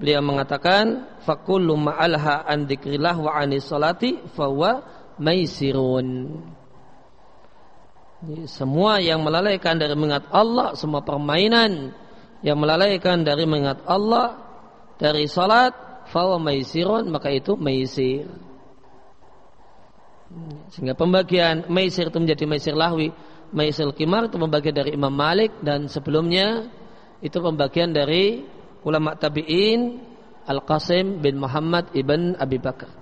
Beliau mengatakan fakullu ma'alha an dzikrillah wa anis salati fahuwa maisirun. Semua yang melalaikan dari mengingat Allah semua permainan yang melalaikan dari mengingat Allah dari salat fawa maisirun maka itu maisir sehingga pembagian maisir itu menjadi maisir lahwi maisir kimar itu pembagian dari Imam Malik dan sebelumnya itu pembagian dari ulama tabi'in Al-Qasim bin Muhammad ibn Abi Bakar.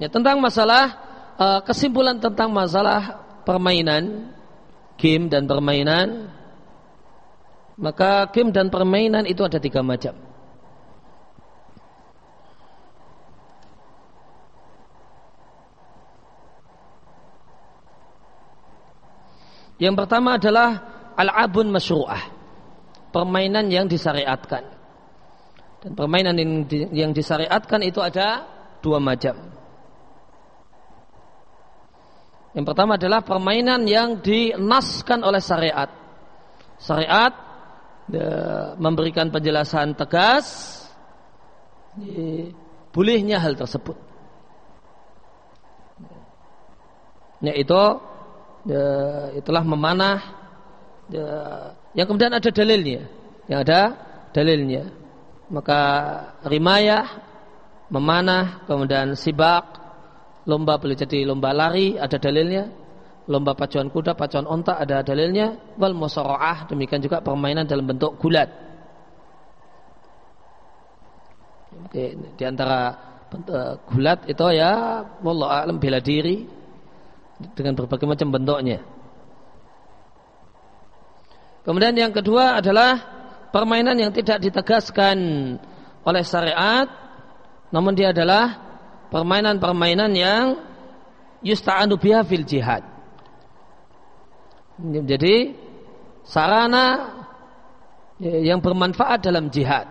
Ya, tentang masalah uh, kesimpulan tentang masalah permainan, game dan permainan, maka game dan permainan itu ada tiga macam. Yang pertama adalah al-abun masyru'ah. Permainan yang disyariatkan. Dan permainan yang, yang disyariatkan itu ada dua macam. Yang pertama adalah permainan yang dinaskan oleh syariat. Syariat ya, memberikan penjelasan tegas ya, bolehnya hal tersebut. Yaitu ya, itulah memanah ya, yang kemudian ada dalilnya. Yang ada dalilnya. Maka rimayah memanah kemudian sibak lomba boleh jadi lomba lari ada dalilnya. Lomba pacuan kuda pacuan onta ada dalilnya. Wal musaraah demikian juga permainan dalam bentuk gulat. Oke, di antara bentuk, gulat itu ya wallah alam bela diri dengan berbagai macam bentuknya. Kemudian yang kedua adalah permainan yang tidak ditegaskan oleh syariat namun dia adalah permainan-permainan yang yusta'anu biha fil jihad. Jadi sarana yang bermanfaat dalam jihad.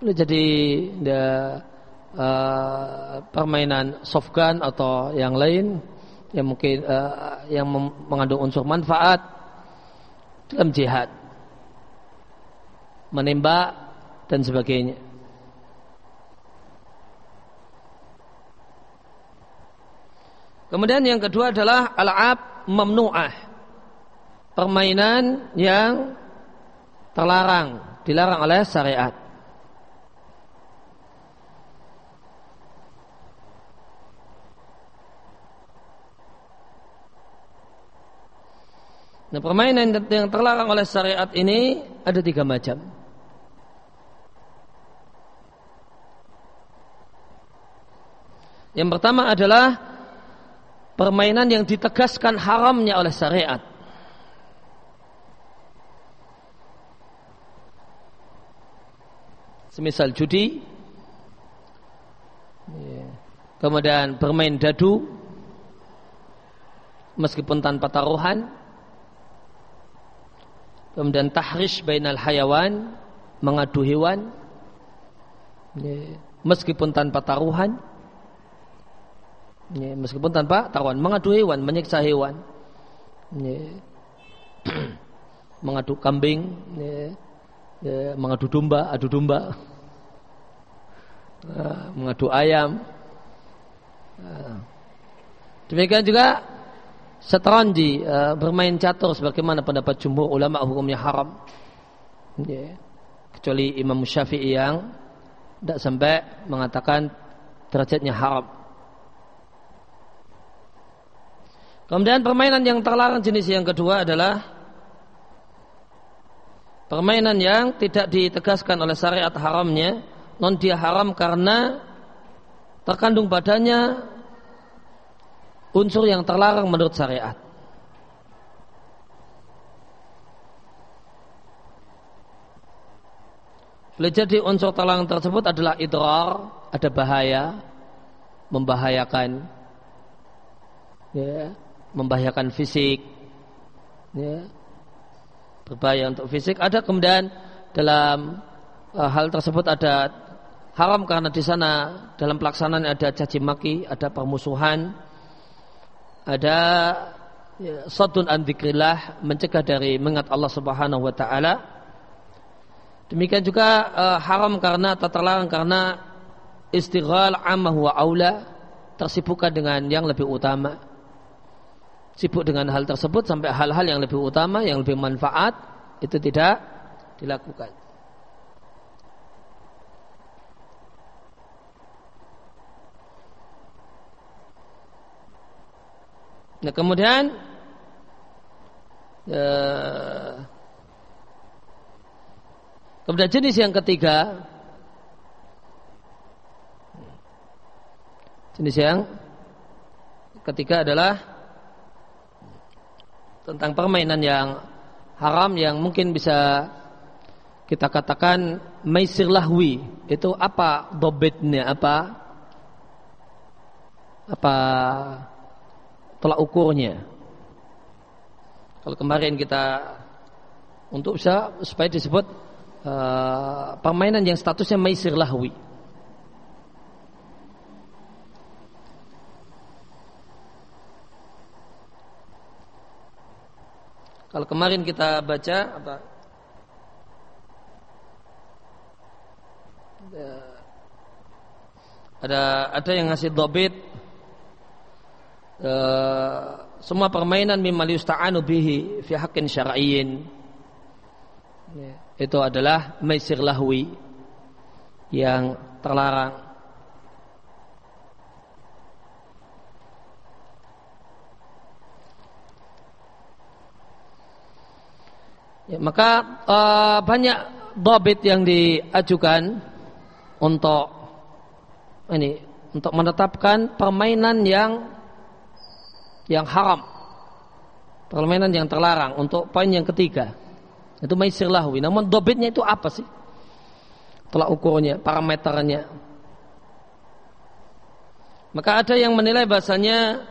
Jadi ya, uh, permainan soft gun atau yang lain yang mungkin uh, yang mengandung unsur manfaat dalam jihad. Menembak dan sebagainya. Kemudian yang kedua adalah al-ab mamnu'ah. Permainan yang terlarang, dilarang oleh syariat. Nah, permainan yang terlarang oleh syariat ini ada tiga macam. Yang pertama adalah permainan yang ditegaskan haramnya oleh syariat. Semisal judi, ya. kemudian bermain dadu, meskipun tanpa taruhan, kemudian tahrish bainal hayawan, mengadu hewan, ya. meskipun tanpa taruhan, Ya, meskipun tanpa taruhan mengadu hewan, menyiksa hewan. Ya. (clears throat) mengadu kambing, ya. Ya, mengadu domba, adu domba. Nah, mengadu ayam. Nah. Demikian juga setranji uh, bermain catur sebagaimana pendapat jumhur ulama hukumnya haram. Ya. Kecuali Imam Syafi'i yang tidak sampai mengatakan derajatnya haram. Kemudian permainan yang terlarang jenis yang kedua adalah permainan yang tidak ditegaskan oleh syariat haramnya, non dia haram karena terkandung padanya unsur yang terlarang menurut syariat. Boleh jadi unsur terlarang tersebut adalah idrar, ada bahaya, membahayakan. Ya membahayakan fisik ya, berbahaya untuk fisik. Ada kemudian dalam uh, hal tersebut ada haram karena di sana dalam pelaksanaan ada caci maki ada permusuhan ada ya, sotun andikrillah mencegah dari mengat Allah Subhanahu wa taala. Demikian juga uh, haram karena atau terlarang karena istighal amah wa aula tersibukkan dengan yang lebih utama sibuk dengan hal tersebut sampai hal-hal yang lebih utama, yang lebih manfaat itu tidak dilakukan. Nah kemudian ya, kemudian jenis yang ketiga jenis yang ketiga adalah tentang permainan yang haram yang mungkin bisa kita katakan maisir lahwi. Itu apa dobitnya? Apa apa tolak ukurnya? Kalau kemarin kita untuk bisa supaya disebut uh, permainan yang statusnya maisir lahwi Kalau kemarin kita baca apa? Ada ada yang ngasih dobit uh, semua permainan mimma yusta'anu bihi fi haqqin syar'iyyin. Ya, itu adalah maisir lahwi yang terlarang. Ya, maka uh, banyak dobit yang diajukan untuk ini untuk menetapkan permainan yang yang haram, permainan yang terlarang untuk poin yang ketiga itu maisir lahwi. Namun dobitnya itu apa sih? Tolak ukurnya, parameternya. Maka ada yang menilai bahasanya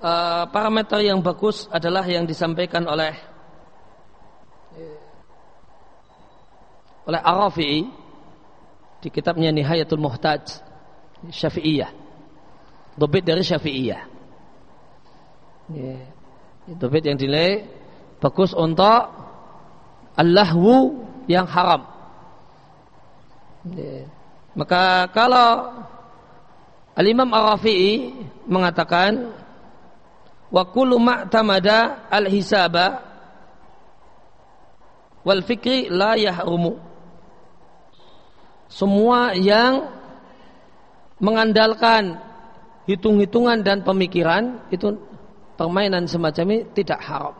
uh, parameter yang bagus adalah yang disampaikan oleh oleh Arafi di kitabnya Nihayatul Muhtaj Syafi'iyah. Dobit dari Syafi'iyah. Ya. Dobit yang dinilai bagus untuk Allahwu yang haram. Maka kalau Al-Imam Ar-Rafi'i mengatakan wa kullu ma'tamada al-hisaba wal fikri la yahrumu semua yang mengandalkan hitung-hitungan dan pemikiran itu permainan semacam ini tidak haram.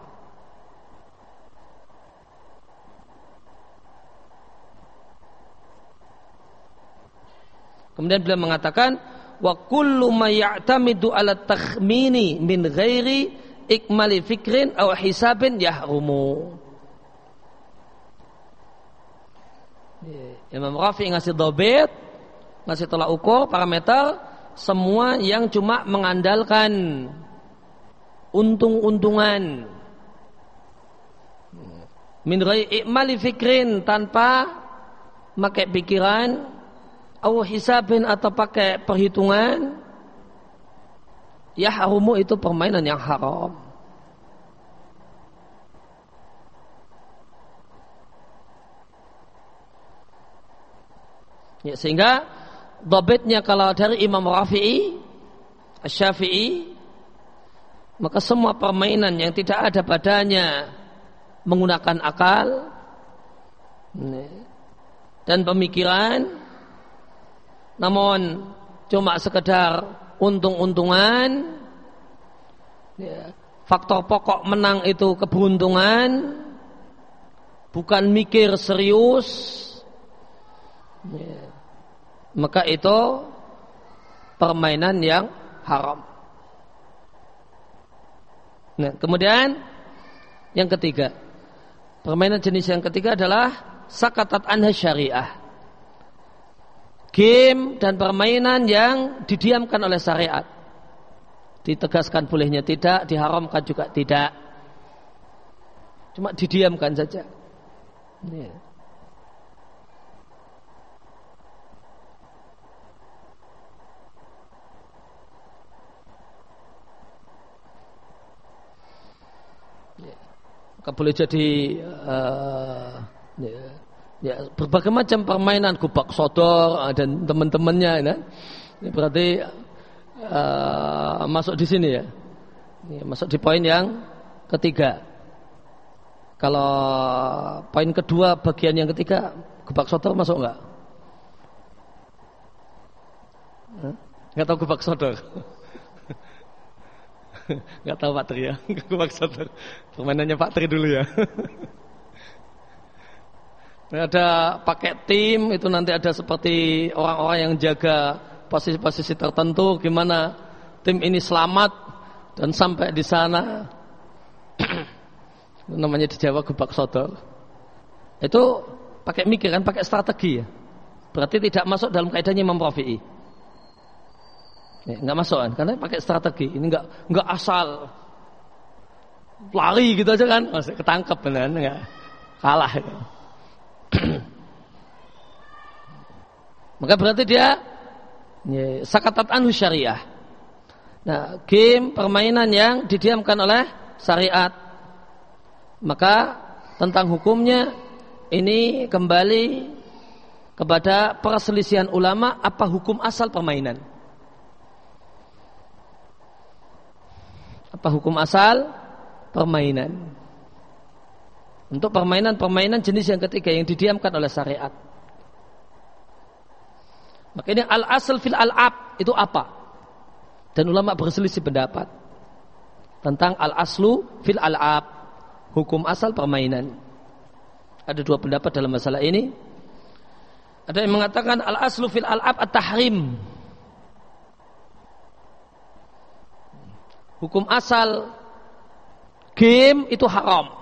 Kemudian beliau mengatakan wa kullu ma ya'tamidu ala takhmini min ghairi ikmali fikrin aw hisabin yahrumu. Imam Rafi ngasih dobet, ngasih tolak ukur, parameter, semua yang cuma mengandalkan untung-untungan. Min ikmali fikrin tanpa pakai pikiran, atau hisabin atau pakai perhitungan, ya harumu itu permainan yang haram. Ya, sehingga dobetnya kalau dari Imam Rafi'i, Syafi'i, maka semua permainan yang tidak ada padanya menggunakan akal dan pemikiran, namun cuma sekedar untung-untungan, ya, faktor pokok menang itu keberuntungan, bukan mikir serius. Ya maka itu permainan yang haram. Nah, kemudian yang ketiga, permainan jenis yang ketiga adalah sakatat anha syariah. Game dan permainan yang didiamkan oleh syariat. Ditegaskan bolehnya tidak, diharamkan juga tidak. Cuma didiamkan saja. Yeah. Boleh jadi uh, ya, ya, berbagai macam permainan kubak sodor dan teman-temannya ya. Ini berarti uh, masuk di sini ya. Ini masuk di poin yang ketiga. Kalau poin kedua bagian yang ketiga kubak sodor masuk enggak? Enggak tahu kubak sodor. (laughs) Nggak tahu Pak Tri ya. (laughs) Aku maksud permainannya Pak Tri dulu ya. (laughs) ada pakai tim itu nanti ada seperti orang-orang yang jaga posisi-posisi tertentu gimana tim ini selamat dan sampai di sana. (clears throat) Namanya di Jawa gebak sodor. Itu pakai mikir kan pakai strategi ya. Berarti tidak masuk dalam kaidahnya Imam Ya, nggak masuk kan? Karena pakai strategi. Ini nggak nggak asal lari gitu aja kan? Masih ketangkep benar nggak kalah. Maka berarti dia ya, sakatat anu syariah. Nah, game permainan yang didiamkan oleh syariat. Maka tentang hukumnya ini kembali kepada perselisihan ulama apa hukum asal permainan. Apa hukum asal? Permainan. Untuk permainan-permainan jenis yang ketiga yang didiamkan oleh syariat. Maka ini al-asal fil al-ab itu apa? Dan ulama berselisih pendapat tentang al-aslu fil al-ab, hukum asal permainan. Ada dua pendapat dalam masalah ini. Ada yang mengatakan al-aslu fil al-ab at-tahrim, hukum asal game itu haram.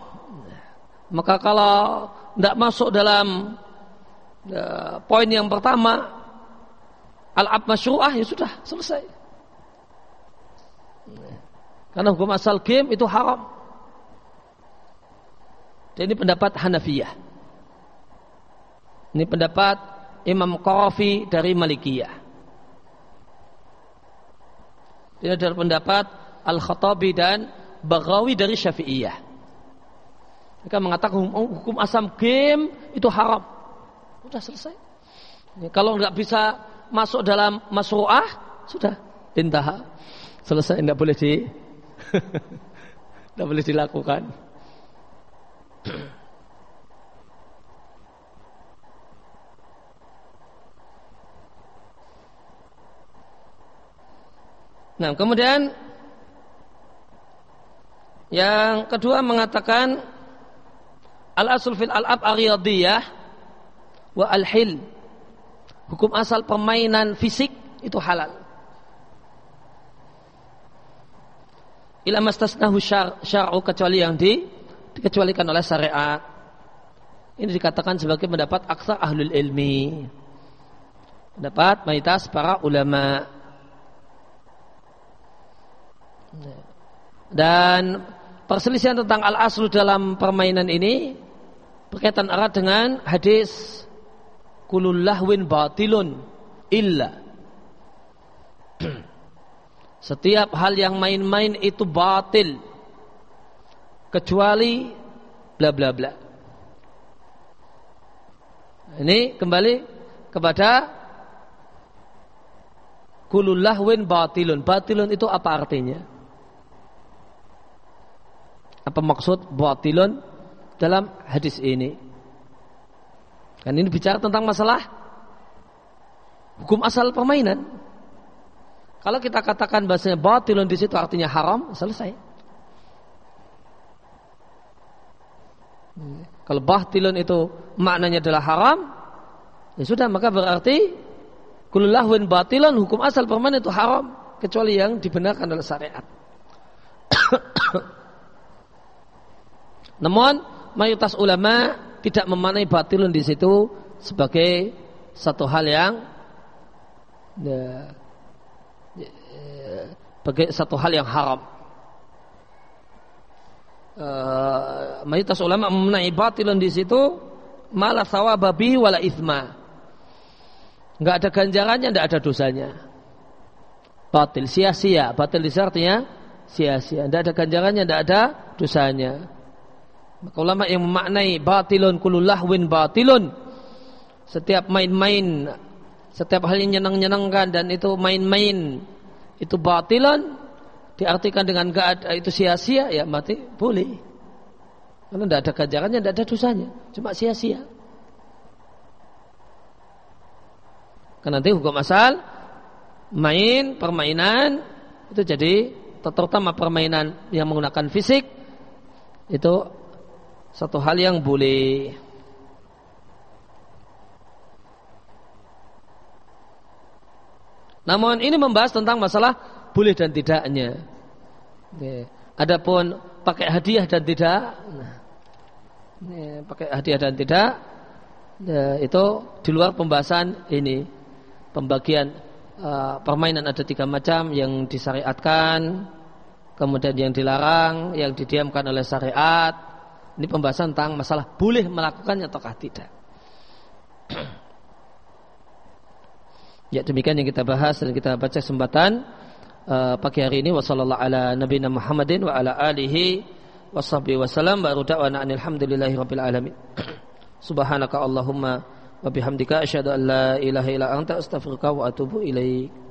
Maka kalau tidak masuk dalam uh, poin yang pertama al-ab masyru'ah ya sudah selesai. Karena hukum asal game itu haram. Dan ini pendapat Hanafiyah. Ini pendapat Imam Qarafi dari Malikiyah. Ini adalah pendapat Al-Khattabi dan Baghawi dari Syafi'iyah. Mereka mengatakan hukum, asam game itu haram. Sudah selesai. Ya, kalau nggak bisa masuk dalam masru'ah, sudah intaha. Selesai, tidak boleh di (laughs) tidak boleh dilakukan. Nah, kemudian yang kedua mengatakan al-asul fil al-ab ariyadiyah wa al-hil. Hukum asal permainan fisik itu halal. Ila mastasnahu syar'u kecuali yang di dikecualikan oleh syariat. Ini dikatakan sebagai pendapat aksa ahlul ilmi. Pendapat mayoritas para ulama. Dan perselisihan tentang al-aslu dalam permainan ini berkaitan erat dengan hadis kulul lahwin batilun illa (clears throat) Setiap hal yang main-main itu batil. Kecuali bla bla bla. Ini kembali kepada kulul lahwin batilun. Batilun itu apa artinya? Apa maksud batilun dalam hadis ini? Kan ini bicara tentang masalah hukum asal permainan. Kalau kita katakan bahasanya batilun di situ artinya haram, selesai. Kalau batilun itu maknanya adalah haram, ya sudah maka berarti kululahwin batilun hukum asal permainan itu haram kecuali yang dibenarkan oleh syariat. Namun mayoritas ulama tidak memanai batilun di situ sebagai satu hal yang ya, sebagai satu hal yang haram. Uh, mayoritas ulama memanai batilun di situ malah sawababi wala ithma. Enggak ada ganjarannya, enggak ada dosanya. Batil sia-sia, batil di artinya sia-sia. Enggak ada ganjarannya, enggak ada dosanya. Maka ulama yang memaknai batilun win batilun. Setiap main-main, setiap hal yang nyenang-nyenangkan dan itu main-main itu batilun diartikan dengan gak ada itu sia-sia ya mati boleh. Karena tidak ada ganjarannya, tidak ada dosanya, cuma sia-sia. Karena nanti hukum asal main permainan itu jadi terutama permainan yang menggunakan fisik itu satu hal yang boleh Namun ini membahas tentang masalah boleh dan tidaknya. Adapun pakai hadiah dan tidak, nah, pakai hadiah dan tidak, ya, itu di luar pembahasan ini. Pembagian uh, permainan ada tiga macam yang disyariatkan, kemudian yang dilarang, yang didiamkan oleh syariat, ini pembahasan tentang masalah boleh melakukannya ataukah tidak. ya demikian yang kita bahas dan kita baca kesempatan uh, pagi hari ini wasallallahu ala nabiyina Muhammadin wa ala alihi washabbihi wasallam baru da'wana alhamdulillahi rabbil alamin. (clears throat) Subhanaka Allahumma wa bihamdika asyhadu an la ilaha illa anta astaghfiruka wa atubu ilaik.